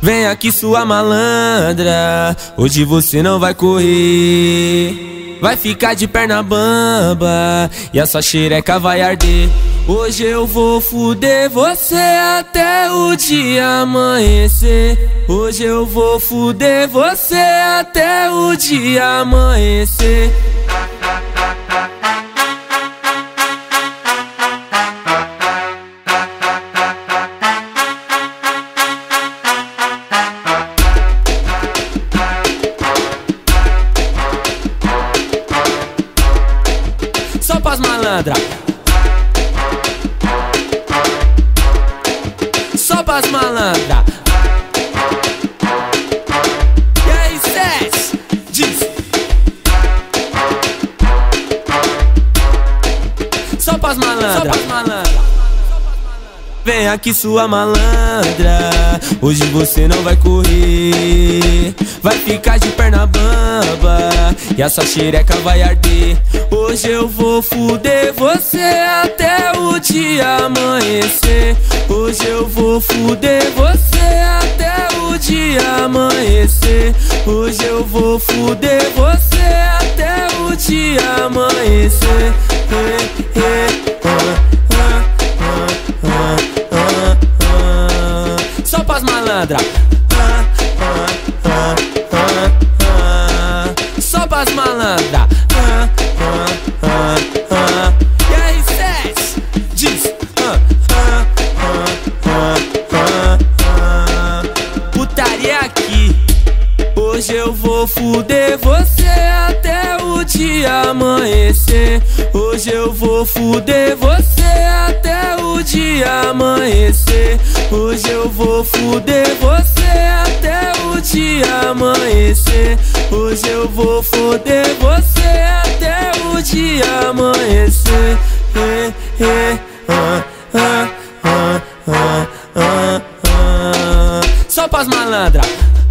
Vem aqui sua malandra, hoje você não vai correr. Vai ficar de perna bamba e a sua xereca vai arder. Hoje eu vou fuder você até o dia amanhecer. Hoje eu vou fuder você até o dia amanhecer. Pras malandra. Só pras malandra. E aí, Cés? Diz. Só pras malandra. Só pras malandra. Vem aqui sua malandra, hoje você não vai correr. Vai ficar de perna bamba. E a sua xereca vai arder. Hoje eu vou fuder você até o dia amanhecer. Hoje eu vou fuder você até o dia amanhecer. Hoje eu vou fuder você até o dia amanhecer. Hey, hey, malandra. Só pras malandra. E aí, Cés? Diz. Putaria aqui Hoje eu vou fuder você até o dia amanhecer. Hoje eu vou fuder você dia amanhecer. Hoje eu vou fuder você até o dia amanhecer. Hoje eu vou foder você até o dia amanhecer. Eh, eh, ah, ah, ah, ah, ah, ah. Só pras malandra.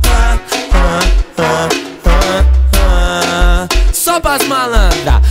Ah, ah, ah, ah, ah. Só pras malandra.